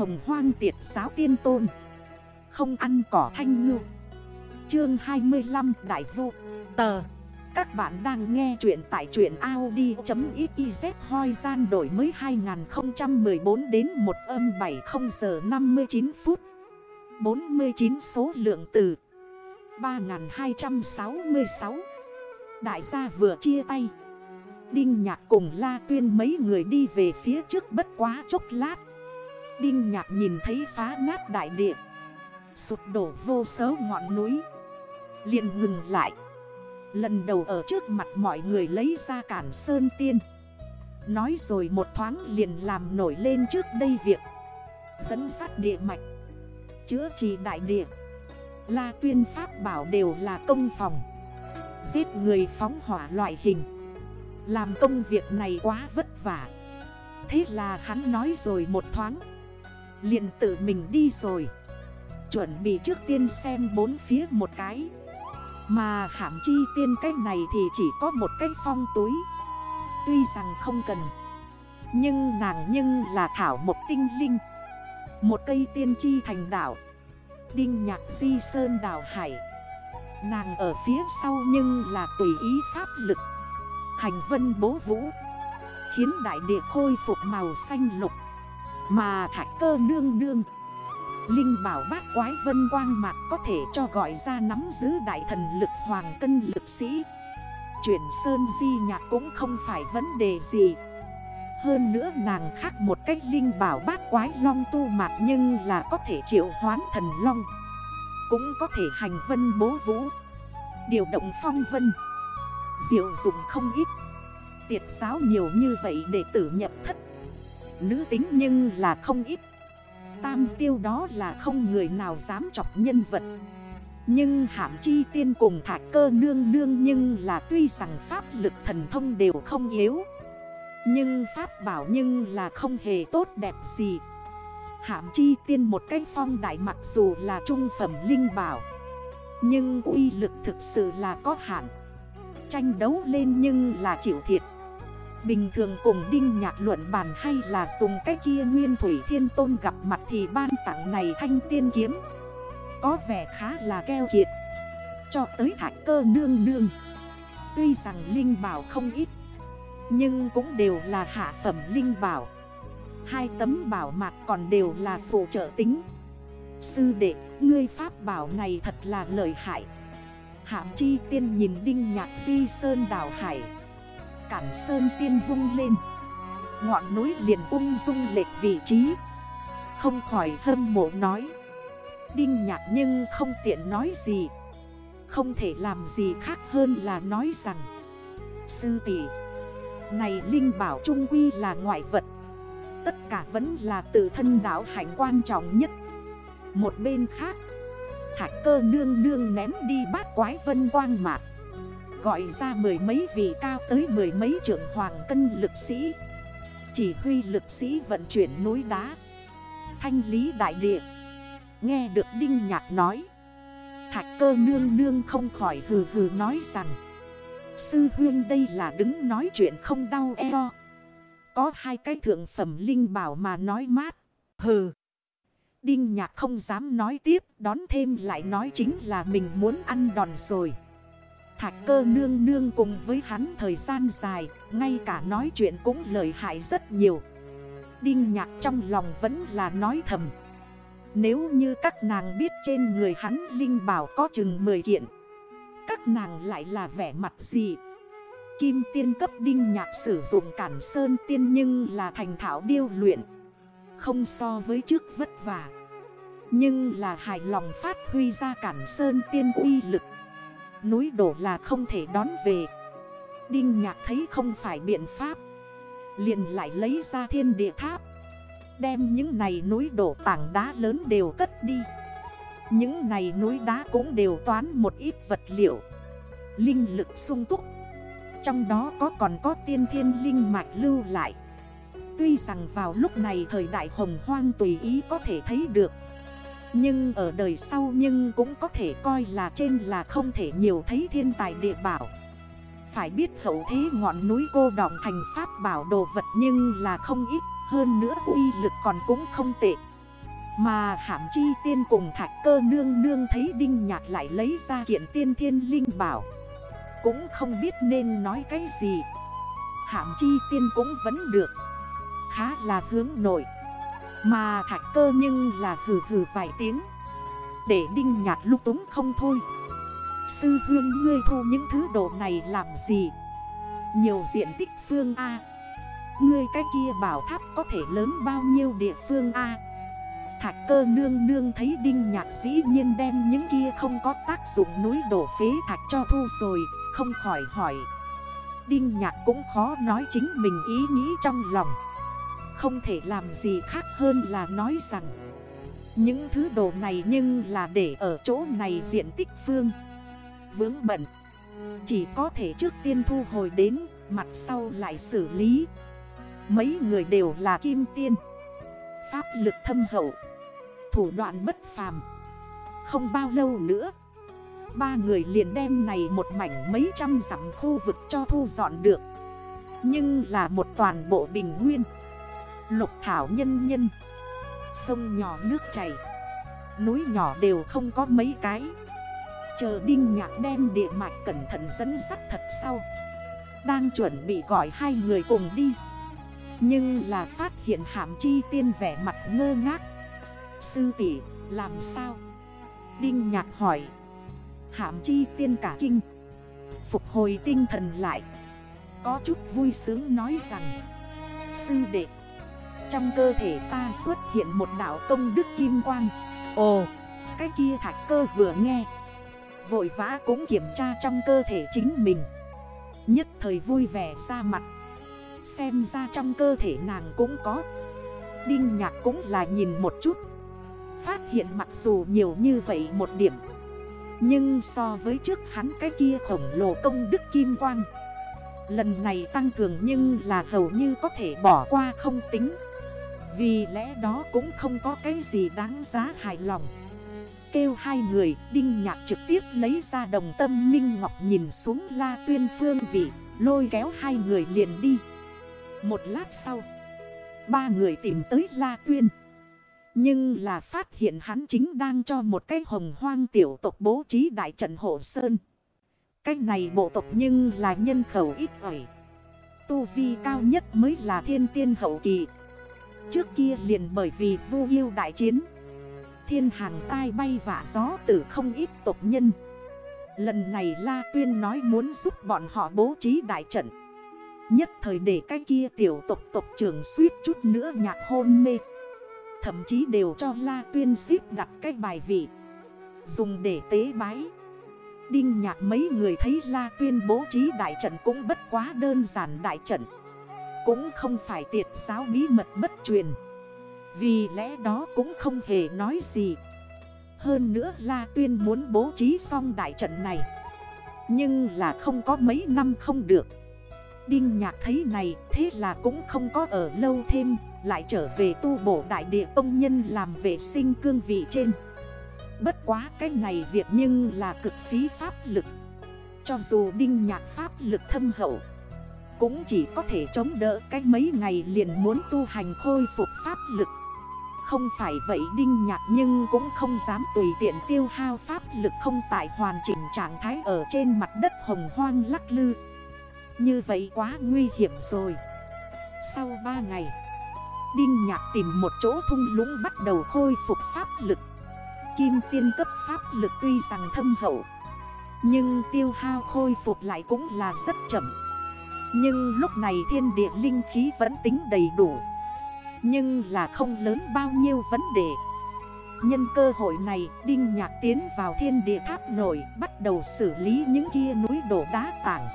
hồng hoang tiệt giáo tiên tôn. Không ăn cỏ thanh ngư. Chương 25 Đại vụ Tờ. Các bạn đang nghe chuyện tại chuyện Audi.xyz hoi gian đổi mới 2014 đến 1 âm 70 giờ 59 phút. 49 số lượng từ 3266 Đại gia vừa chia tay. Đinh nhạc cùng la tuyên mấy người đi về phía trước bất quá chốc lát. Đinh nhạc nhìn thấy phá nát đại địa. Sụt đổ vô số ngọn núi. Liền ngừng lại. Lần đầu ở trước mặt mọi người lấy ra cản sơn tiên. Nói rồi một thoáng liền làm nổi lên trước đây việc. Dẫn sát địa mạch. Chữa trị đại địa. La tuyên pháp bảo đều là công phòng. Giết người phóng hỏa loại hình. Làm công việc này quá vất vả. Thế là hắn nói rồi một thoáng liền tự mình đi rồi. Chuẩn bị trước tiên xem bốn phía một cái. Mà hạm chi tiên cách này thì chỉ có một cái phong túi. Tuy rằng không cần. Nhưng nàng nhưng là thảo một tinh linh. Một cây tiên chi thành đảo Đinh nhạc di sơn đảo hải. Nàng ở phía sau nhưng là tùy ý pháp lực. Hành vân bố vũ. Khiến đại địa khôi phục màu xanh lục. Mà thạch cơ nương nương. Linh bảo bát quái vân quang mạc có thể cho gọi ra nắm giữ đại thần lực hoàng cân lực sĩ. Chuyển sơn di nhạc cũng không phải vấn đề gì. Hơn nữa nàng khác một cách linh bảo bát quái long tu mạc nhưng là có thể triệu hoán thần long. Cũng có thể hành vân bố vũ. Điều động phong vân. Diệu dụng không ít. Tiệt giáo nhiều như vậy để tử nhập thất Nữ tính nhưng là không ít. Tam tiêu đó là không người nào dám chọc nhân vật. Nhưng hãm chi tiên cùng thạch cơ nương nương Nhưng là tuy rằng pháp lực thần thông đều không yếu. Nhưng pháp bảo nhưng là không hề tốt đẹp gì. Hãm chi tiên một cái phong đại mặc dù là trung phẩm linh bảo. Nhưng uy lực thực sự là có hạn. Tranh đấu lên nhưng là chịu thiệt. Bình thường cùng Đinh Nhạc luận bàn hay là dùng cái kia Nguyên Thủy Thiên Tôn gặp mặt thì ban tặng này thanh tiên kiếm. Có vẻ khá là keo kiệt. Cho tới thạch cơ nương nương. Tuy rằng Linh Bảo không ít Nhưng cũng đều là hạ phẩm Linh Bảo. Hai tấm bảo mặt còn đều là phụ trợ tính. Sư đệ, ngươi pháp bảo này thật là lợi hại. Hạm chi tiên nhìn Đinh Nhạc Di Sơn đảo Hải cản sơn tiên vung lên. Ngọn núi liền ung dung lệch vị trí. Không khỏi hâm mộ nói. Đinh nhạc nhưng không tiện nói gì. Không thể làm gì khác hơn là nói rằng. Sư tỷ, Này Linh bảo trung quy là ngoại vật. Tất cả vẫn là tự thân đảo hạnh quan trọng nhất. Một bên khác, Thạch cơ nương nương ném đi bát quái vân quang mạc. Gọi ra mười mấy vị cao tới mười mấy trưởng hoàng cân lực sĩ. Chỉ huy lực sĩ vận chuyển núi đá. Thanh lý đại địa. Nghe được Đinh Nhạc nói. Thạch cơ nương nương không khỏi hừ hừ nói rằng. Sư huyên đây là đứng nói chuyện không đau eo. Có hai cái thượng phẩm linh bảo mà nói mát. Hừ. Đinh Nhạc không dám nói tiếp, Đón thêm lại nói chính là mình muốn ăn đòn rồi. Thạch cơ nương nương cùng với hắn thời gian dài, Ngay cả nói chuyện cũng lợi hại rất nhiều. Đinh nhạc trong lòng vẫn là nói thầm. Nếu như các nàng biết trên người hắn Linh bảo có chừng 10 kiện, Các nàng lại là vẻ mặt gì? Kim tiên cấp đinh nhạc sử dụng cản sơn tiên nhưng là thành thảo điêu luyện, Không so với trước vất vả. Nhưng là hài lòng phát huy ra cản sơn tiên uy lực. Núi đổ là không thể đón về. Đinh nhạc thấy không phải biện pháp, liền lại lấy ra thiên địa tháp, Đem những này núi đổ tảng đá lớn đều cất đi. Những này núi đá cũng đều toán một ít vật liệu, Linh lực sung túc. Trong đó có còn có tiên thiên linh mạch lưu lại. Tuy rằng vào lúc này thời đại hồng hoang tùy ý có thể thấy được nhưng ở đời sau nhưng cũng có thể coi là trên là không thể nhiều thấy thiên tài địa bảo. Phải biết hậu thế ngọn núi cô đọng thành pháp bảo đồ vật nhưng là không ít, Hơn nữa uy lực còn cũng không tệ. Mà hạm chi tiên cùng thạch cơ nương nương thấy đinh nhạc lại lấy ra kiện tiên thiên linh bảo. Cũng không biết nên nói cái gì. Hạm chi tiên cũng vẫn được. Khá là hướng nội. Mà thạch cơ nhưng là hừ hừ vài tiếng. Để đinh nhạt lúc túng không thôi. Sư huyên ngươi thu những thứ đồ này làm gì? Nhiều diện tích phương A. Ngươi cái kia bảo tháp có thể lớn bao nhiêu địa phương A? Thạch cơ nương nương thấy đinh nhạc dĩ nhiên đem những kia không có tác dụng núi đổ phế thạch cho thu rồi, Không khỏi hỏi. Đinh nhạc cũng khó nói chính mình ý nghĩ trong lòng. Không thể làm gì khác hơn là nói rằng, Những thứ đồ này nhưng là để ở chỗ này diện tích phương. Vướng bận, Chỉ có thể trước tiên thu hồi đến, Mặt sau lại xử lý. Mấy người đều là kim tiên. Pháp lực thâm hậu, Thủ đoạn bất phàm. Không bao lâu nữa, Ba người liền đem này một mảnh mấy trăm dặm khu vực cho thu dọn được. Nhưng là một toàn bộ bình nguyên. Lục thảo nhân nhân. Sông nhỏ nước chảy. Núi nhỏ đều không có mấy cái. Chờ Đinh Nhạc đem địa mạch cẩn thận dẫn dắt thật sau. Đang chuẩn bị gọi hai người cùng đi. Nhưng là phát hiện hàm chi tiên vẻ mặt ngơ ngác. Sư tỷ, làm sao? Đinh Nhạc hỏi. Hàm chi tiên cả kinh. Phục hồi tinh thần lại. Có chút vui sướng nói rằng, Sư đệ trong cơ thể ta xuất hiện một đảo công đức kim quang. Ồ, Cái kia thạch cơ vừa nghe. Vội vã cũng kiểm tra trong cơ thể chính mình. Nhất thời vui vẻ ra mặt. Xem ra trong cơ thể nàng cũng có. Đinh nhạc cũng là nhìn một chút. Phát hiện mặc dù nhiều như vậy một điểm. Nhưng so với trước hắn cái kia khổng lồ công đức kim quang. Lần này tăng cường nhưng là hầu như có thể bỏ qua không tính. Vì lẽ đó cũng không có cái gì đáng giá hài lòng. Kêu hai người, Đinh nhạc trực tiếp lấy ra đồng tâm minh ngọc nhìn xuống la tuyên phương vị, Lôi kéo hai người liền đi. Một lát sau, Ba người tìm tới la tuyên. Nhưng là phát hiện hắn chính đang cho một cái hồng hoang tiểu tộc bố trí đại trận hộ sơn. Cái này bộ tộc nhưng là nhân khẩu ít ỏi. Tu vi cao nhất mới là thiên tiên hậu kỳ Trước kia liền bởi vì vu yêu đại chiến. Thiên hàng tai bay vả gió từ không ít tộc nhân. Lần này La Tuyên nói muốn giúp bọn họ bố trí đại trận. Nhất thời để cái kia tiểu tộc tộc trưởng suýt chút nữa nhạc hôn mê. Thậm chí đều cho La Tuyên xếp đặt cái bài vị. Dùng để tế bái. Đinh nhạc mấy người thấy La Tuyên bố trí đại trận cũng bất quá đơn giản đại trận. Cũng không phải tiệt giáo bí mật bất truyền. Vì lẽ đó cũng không hề nói gì. Hơn nữa La Tuyên muốn bố trí xong đại trận này. Nhưng là không có mấy năm không được. Đinh nhạc thấy này, thế là cũng không có ở lâu thêm, Lại trở về tu bổ đại địa ông nhân làm vệ sinh cương vị trên. Bất quá cái này việc nhưng là cực phí pháp lực. Cho dù đinh nhạc pháp lực thâm hậu cũng chỉ có thể chống đỡ cái mấy ngày liền muốn tu hành khôi phục pháp lực không phải vậy Đinh Nhạc nhưng cũng không dám tùy tiện tiêu hao pháp lực không tại hoàn chỉnh trạng thái ở trên mặt đất hồng hoang lắc lư. Như vậy quá nguy hiểm rồi. Sau 3 ngày, Đinh Nhạc tìm một chỗ thung lũng bắt đầu khôi phục pháp lực. Kim tiên cấp pháp lực tuy rằng thâm hậu, nhưng tiêu hao khôi phục lại cũng là rất chậm. Nhưng lúc này thiên địa linh khí vẫn tính đầy đủ. Nhưng là không lớn bao nhiêu vấn đề. Nhân cơ hội này, Đinh Nhạc tiến vào thiên địa tháp nổi Bắt đầu xử lý những kia núi đổ đá tảng.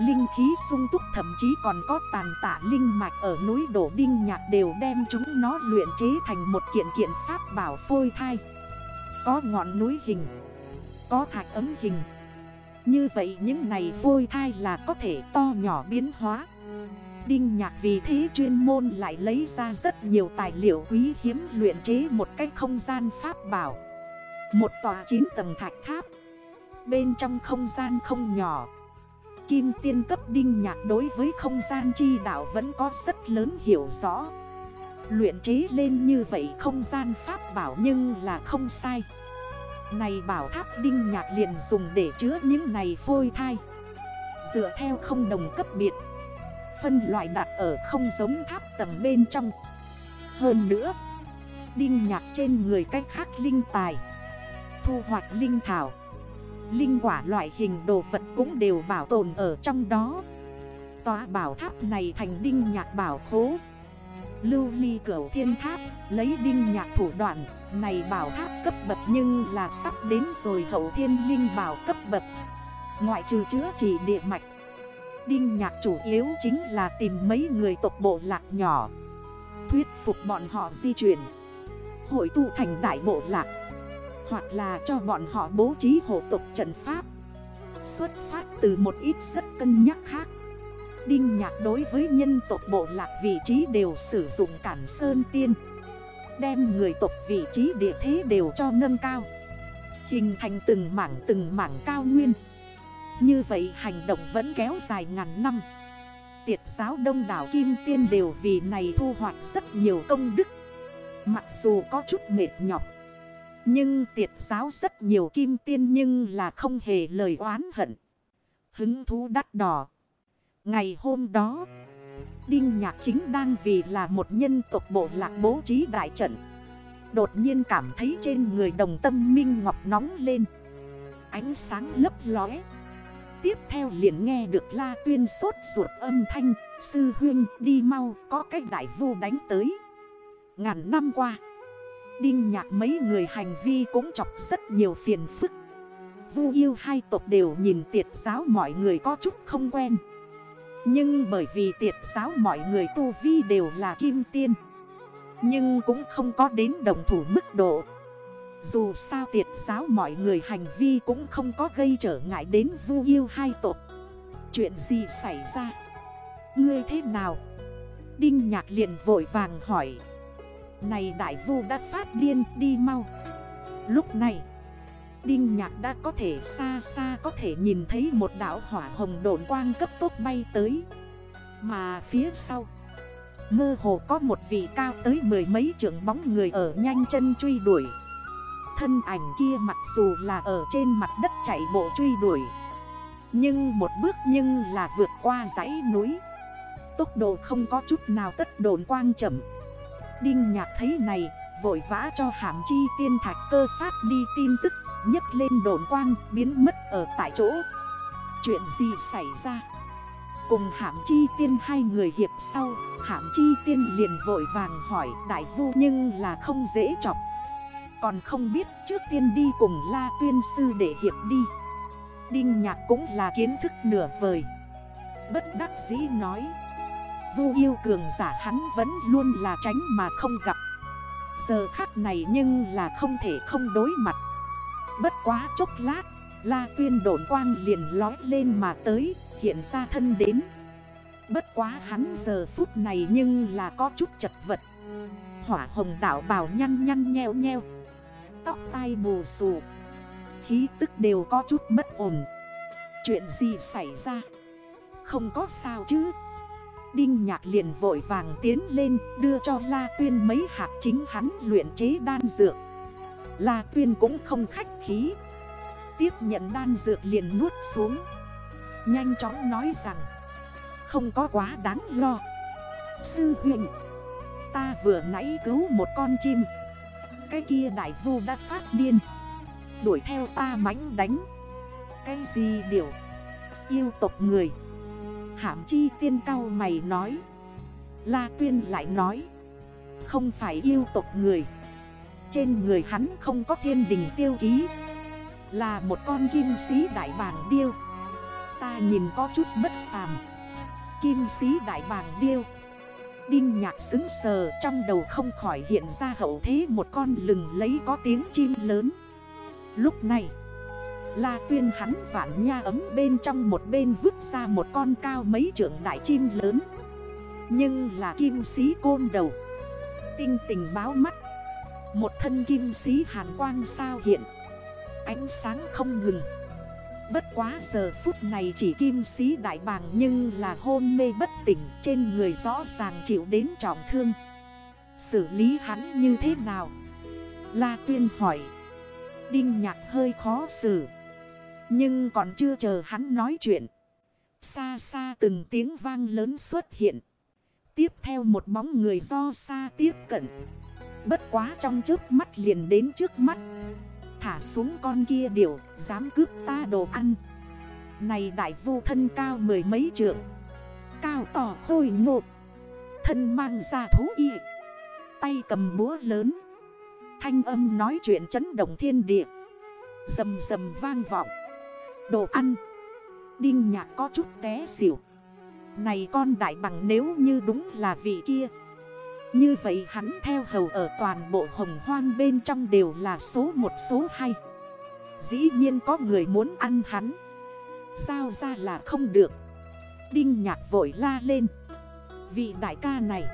Linh khí sung túc, thậm chí còn có tàn tạ linh mạch ở núi đổ. Đinh Nhạc đều đem chúng nó luyện chế thành một kiện kiện pháp bảo phôi thai. Có ngọn núi hình, Có thạch ấm hình như vậy những này phôi thai là có thể to nhỏ biến hóa Đinh Nhạc vì thế chuyên môn lại lấy ra rất nhiều tài liệu quý hiếm luyện chế một cái không gian pháp bảo. Một tòa 9 tầng thạch tháp. Bên trong không gian không nhỏ. Kim tiên cấp Đinh Nhạc đối với không gian chi đạo vẫn có rất lớn hiểu rõ. Luyện chế lên như vậy không gian pháp bảo nhưng là không sai này bảo tháp đinh nhạc liền dùng để chứa những này phôi thai. Dựa theo không đồng cấp biệt. Phân loại đặt ở không giống tháp tầng bên trong. Hơn nữa, Đinh nhạc trên người cách khác linh tài. Thu hoạch linh thảo. Linh quả loại hình đồ vật cũng đều bảo tồn ở trong đó. Tòa bảo tháp này thành đinh nhạc bảo khố. Lưu ly cửu thiên tháp, Lấy đinh nhạc thủ đoạn. Này bảo tháp cấp bậc nhưng là sắp đến rồi hậu thiên linh bảo cấp bậc. Ngoại trừ chữa chỉ địa mạch. Đinh nhạc chủ yếu chính là tìm mấy người tộc bộ lạc nhỏ. Thuyết phục bọn họ di chuyển. Hội tụ thành đại bộ lạc. Hoặc là cho bọn họ bố trí hộ tộc trận pháp. Xuất phát từ một ít rất cân nhắc khác. Đinh nhạc đối với nhân tộc bộ lạc vị trí đều sử dụng cản sơn tiên. Đem người tộc vị trí địa thế đều cho nâng cao. Hình thành từng mảng từng mảng cao nguyên. Như vậy hành động vẫn kéo dài ngàn năm. Tiệt giáo đông đảo Kim Tiên đều vì này thu hoạch rất nhiều công đức. Mặc dù có chút mệt nhọc, Nhưng tiệt giáo rất nhiều Kim Tiên nhưng là không hề lời oán hận. Hứng thú đắt đỏ. Ngày hôm đó Đinh Nhạc Chính đang vì là một nhân tộc bộ lạc bố trí đại trận. Đột nhiên cảm thấy trên người đồng tâm minh ngọc nóng lên. Ánh sáng lấp lóe. Tiếp theo liền nghe được la tuyên sốt ruột âm thanh, Sư huyên đi mau, có cách đại vu đánh tới. Ngàn năm qua, Đinh nhạc mấy người hành vi cũng chọc rất nhiều phiền phức. Vu yêu hai tộc đều nhìn tiệt giáo mọi người có chút không quen. Nhưng bởi vì tiệt giáo mọi người tu vi đều là kim tiên. Nhưng cũng không có đến đồng thủ mức độ. Dù sao tiệt giáo mọi người hành vi cũng không có gây trở ngại đến vu yêu hai tộc. Chuyện gì xảy ra? Ngươi thế nào? Đinh nhạc liền vội vàng hỏi. Này đại vu đã phát điên, đi mau. Lúc này Đinh nhạc đã có thể xa xa có thể nhìn thấy một đảo hỏa hồng độn quang cấp tốc bay tới. Mà phía sau, Mơ hồ có một vị cao tới mười mấy trưởng bóng người ở nhanh chân truy đuổi. Thân ảnh kia mặc dù là ở trên mặt đất chạy bộ truy đuổi, Nhưng một bước nhưng là vượt qua dãy núi. Tốc độ không có chút nào tất đồn quang chậm. Đinh nhạc thấy này, Vội vã cho hàm chi tiên thạch cơ phát đi tin tức nhấc lên đồn quang, biến mất ở tại chỗ. Chuyện gì xảy ra? Cùng hạm chi tiên hai người hiệp sau, Hạm chi tiên liền vội vàng hỏi đại vu nhưng là không dễ chọc. Còn không biết trước tiên đi cùng la tuyên sư để hiệp đi. Đinh nhạc cũng là kiến thức nửa vời. Bất đắc dĩ nói, Vu yêu cường giả hắn vẫn luôn là tránh mà không gặp. Giờ khắc này nhưng là không thể không đối mặt. Bất quá chốc lát, La tuyên độn quang liền lói lên mà tới, Hiện ra thân đến. Bất quá hắn giờ phút này nhưng là có chút chật vật. Hỏa hồng đảo bào nhăn nhăn nheo nheo. Tóc tai bù xù. Khí tức đều có chút bất ổn. Chuyện gì xảy ra? Không có sao chứ? Đinh nhạc liền vội vàng tiến lên, Đưa cho La Tuyên mấy hạt chính hắn luyện chế đan dược. La Tuyên cũng không khách khí. Tiếp nhận đan dược liền nuốt xuống. Nhanh chóng nói rằng, Không có quá đáng lo. Sư huyện Ta vừa nãy cứu một con chim. Cái kia đại vu đã phát điên. Đuổi theo ta mánh đánh. Cái gì điều? Yêu tộc người. Hảm chi tiên cao mày nói. La tuyên lại nói, Không phải yêu tộc người. Trên người hắn không có thiên đình tiêu ký. Là một con kim sĩ đại bàng điêu. Ta nhìn có chút bất phàm. Kim sĩ đại bàng điêu. Đinh nhạc xứng sờ trong đầu không khỏi hiện ra hậu thế một con lừng lấy có tiếng chim lớn. Lúc này, La tuyên hắn vạn nha ấm bên trong một bên vứt ra một con cao mấy trưởng đại chim lớn. Nhưng là kim sĩ côn đầu. Tinh tình báo mắt. Một thân kim sĩ hàn quang sao hiện. Ánh sáng không ngừng. Bất quá giờ phút này chỉ kim sĩ đại bàng nhưng là hôn mê bất tỉnh, Trên người rõ ràng chịu đến trọng thương. Xử lý hắn như thế nào? La Tuyên hỏi. Đinh nhạc hơi khó xử. Nhưng còn chưa chờ hắn nói chuyện. Xa xa từng tiếng vang lớn xuất hiện. Tiếp theo một bóng người do xa tiếp cận. Bất quá trong trước mắt liền đến trước mắt. Thả xuống con kia điểu, Dám cướp ta đồ ăn. Này đại vu thân cao mười mấy trượng. Cao tỏ khôi ngột Thân mang ra thú y. Tay cầm búa lớn. Thanh âm nói chuyện chấn động thiên địa. Dầm dầm vang vọng. Đồ ăn. Đinh nhạc có chút té xỉu. Này con đại bằng nếu như đúng là vị kia. Như vậy hắn theo hầu ở toàn bộ hồng hoang bên trong đều là số một số hai. Dĩ nhiên có người muốn ăn hắn. Sao ra là không được. Đinh nhạc vội la lên. Vị đại ca này.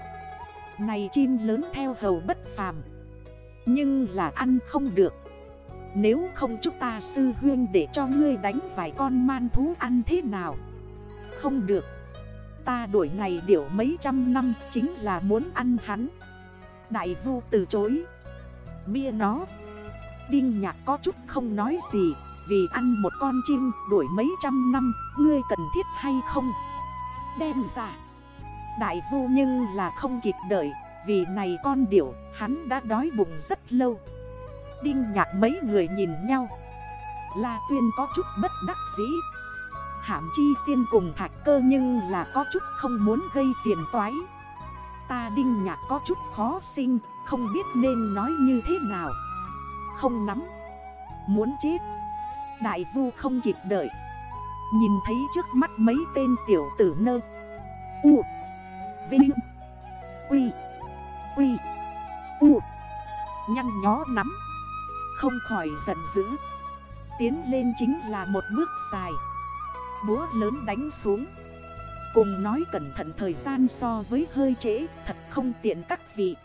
Này chim lớn theo hầu bất phàm. Nhưng là ăn không được. Nếu không chúng ta sư huyên để cho ngươi đánh vài con man thú ăn thế nào? Không được. Ta đuổi này điểu mấy trăm năm chính là muốn ăn hắn. Đại vu từ chối. Mia nó. Đinh nhạc có chút không nói gì, Vì ăn một con chim đuổi mấy trăm năm, Ngươi cần thiết hay không? Đem ra. Đại vu nhưng là không kịp đợi, Vì này con điểu, hắn đã đói bụng rất lâu. Đinh nhạc mấy người nhìn nhau. La tuyên có chút bất đắc dĩ Hảm chi tiên cùng thạch cơ nhưng là có chút không muốn gây phiền toái. Ta đinh nhạc có chút khó sinh, Không biết nên nói như thế nào. Không nắm. Muốn chết. Đại vu không kịp đợi. Nhìn thấy trước mắt mấy tên tiểu tử nơ. U. Vinh. Quy. Quy. U. Nhăn nhó nắm. Không khỏi giận dữ. Tiến lên chính là một bước dài. Búa lớn đánh xuống. Cùng nói cẩn thận thời gian so với hơi trễ, Thật không tiện các vị.